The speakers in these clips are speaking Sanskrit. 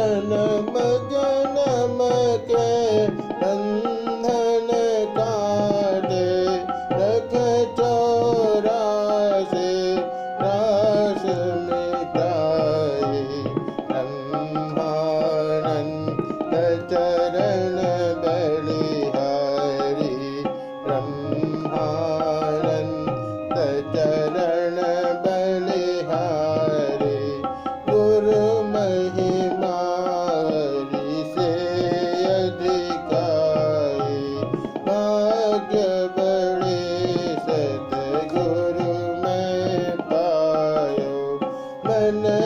जन्म जन्म के बंधन काटे रख चौरासे रास मिटाई चरण बलिहारी ब्रह्मानंद चरण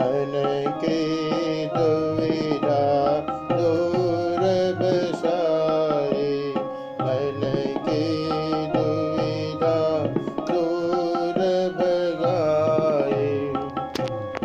मन की दो